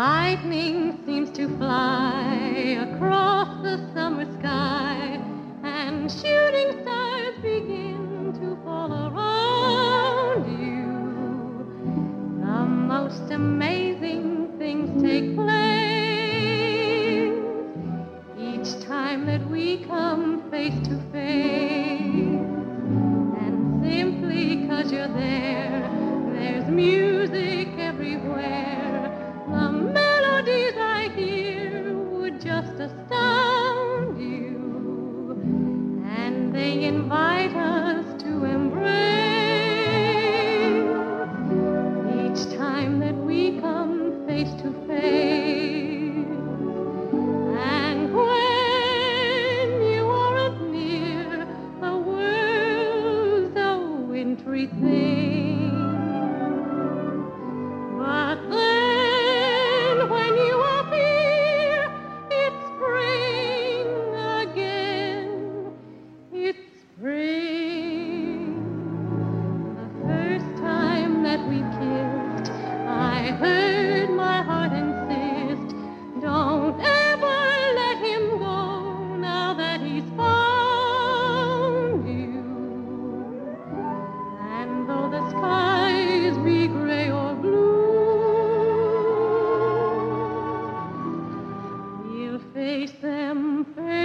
lightning seems to fly across the summer sky, and shooting stars begin to fall around you. The most amazing things take place each time that we come face to face. And simply cause you're there, there's music everywhere. Just astound you. And they invite us to embrace each time that we come face to face. And when you aren't near, the world's a wintry thing. Face them